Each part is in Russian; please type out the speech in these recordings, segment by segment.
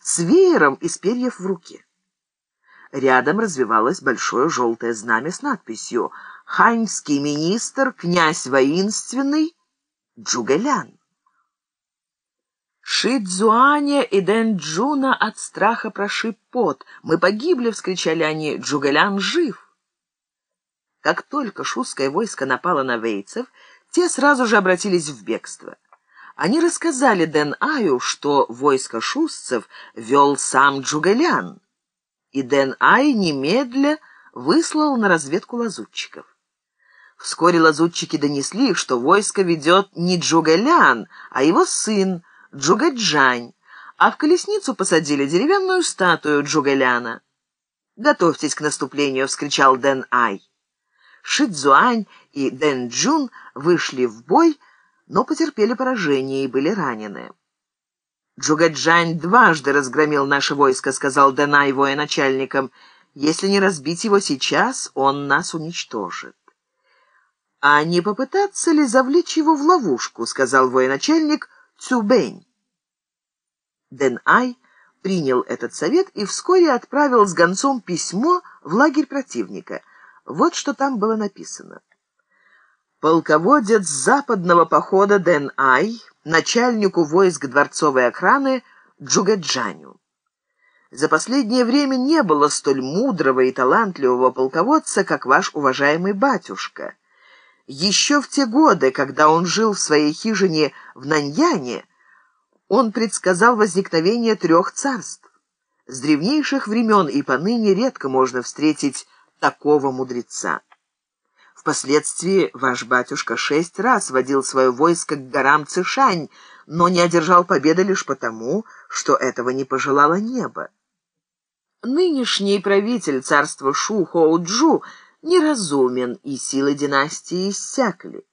с веером из перьев в руке. Рядом развивалось большое желтое знамя с надписью «Ханьский министр, князь воинственный, Джугэлян». Шидзуаня и Дэнджуна от страха прошиб пот. «Мы погибли!» — вскричали они. «Джугэлян жив!» Как только шустское войско напало на вейцев, те сразу же обратились в бегство. Они рассказали Дэн Аю, что войско шустцев вел сам Джугэлян, и Дэн Ай немедля выслал на разведку лазутчиков. Вскоре лазутчики донесли, что войско ведет не Джугэлян, а его сын Джугэджань, а в колесницу посадили деревянную статую Джугэляна. «Готовьтесь к наступлению!» — вскричал Дэн Ай. Шидзуань и Дэн Джун вышли в бой, но потерпели поражение и были ранены. «Джугаджань дважды разгромил наше войско», — сказал Данай военачальникам. «Если не разбить его сейчас, он нас уничтожит». «А не попытаться ли завлечь его в ловушку?» — сказал военачальник Цюбэнь. Дэн Ай принял этот совет и вскоре отправил с гонцом письмо в лагерь противника — вот что там было написано. Полководец западного похода Дэн Ай, начальнику войск дворцовой охраны Джугаджаню. За последнее время не было столь мудрого и талантливого полководца, как ваш уважаемый батюшка. Еще в те годы, когда он жил в своей хижине в Наньяне, он предсказал возникновение трех царств. С древнейших времен и поныне редко можно встретить такого мудреца. Впоследствии ваш батюшка шесть раз водил свое войско к горам Цишань, но не одержал победы лишь потому, что этого не пожелало небо. Нынешний правитель царства Шу Хоуджу неразумен, и силы династии иссякли.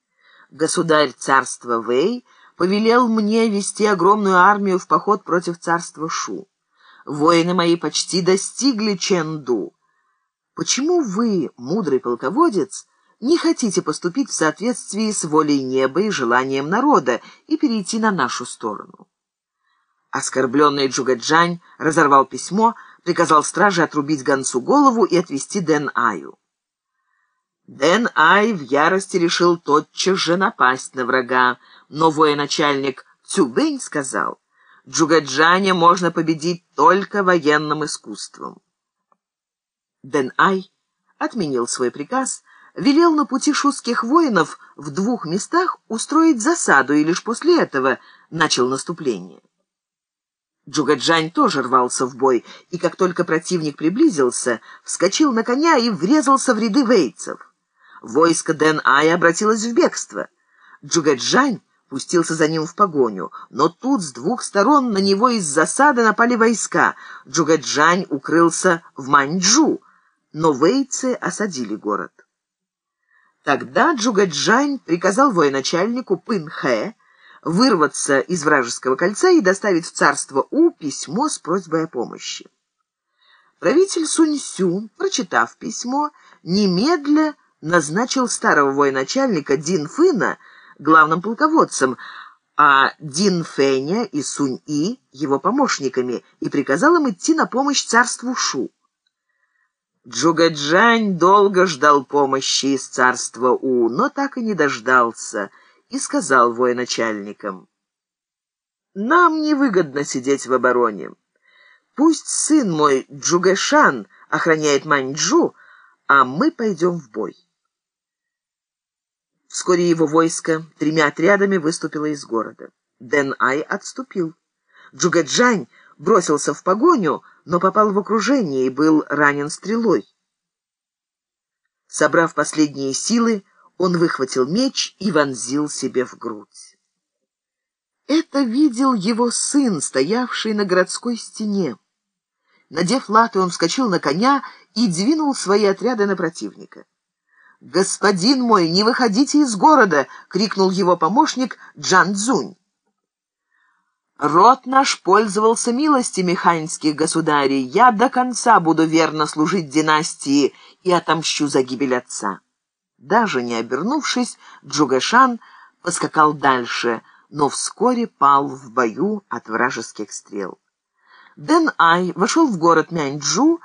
Государь царства Вэй повелел мне вести огромную армию в поход против царства Шу. Воины мои почти достигли Чэнду. Почему вы, мудрый полководец, не хотите поступить в соответствии с волей неба и желанием народа и перейти на нашу сторону?» Оскорбленный Джугаджань разорвал письмо, приказал страже отрубить гонцу голову и отвезти Дэн Аю. Дэн Ай в ярости решил тотчас же напасть на врага, но военачальник Цюбэнь сказал, Джугаджаня можно победить только военным искусством. Дэн-Ай отменил свой приказ, велел на пути шустских воинов в двух местах устроить засаду и лишь после этого начал наступление. Джугаджань тоже рвался в бой, и как только противник приблизился, вскочил на коня и врезался в ряды вейцев. Войско Дэн-Ай обратилось в бегство. Джугаджань пустился за ним в погоню, но тут с двух сторон на него из засады напали войска. Джугаджань укрылся в Маньчжу, но вейцы осадили город. Тогда Джугаджань приказал военачальнику Пын-Хэ вырваться из вражеского кольца и доставить в царство У письмо с просьбой о помощи. Правитель Сунь-Сю, прочитав письмо, немедля назначил старого военачальника Дин Фына главным полководцем, а Дин Фэня и Сунь-И его помощниками, и приказал им идти на помощь царству Шу. Джугаджань долго ждал помощи из царства У, но так и не дождался, и сказал военачальникам, «Нам невыгодно сидеть в обороне. Пусть сын мой Джугэшан охраняет Маньчжу, а мы пойдем в бой». Вскоре его войско тремя отрядами выступило из города. Дэн-Ай отступил. Джугаджань бросился в погоню, но попал в окружение и был ранен стрелой. Собрав последние силы, он выхватил меч и вонзил себе в грудь. Это видел его сын, стоявший на городской стене. Надев латы, он вскочил на коня и двинул свои отряды на противника. «Господин мой, не выходите из города!» — крикнул его помощник Джан Цзунь. Род наш пользовался милостями ханьских государей. Я до конца буду верно служить династии и отомщу за гибель отца». Даже не обернувшись, Джугашан поскакал дальше, но вскоре пал в бою от вражеских стрел. Дэн Ай вошел в город Мяньчжу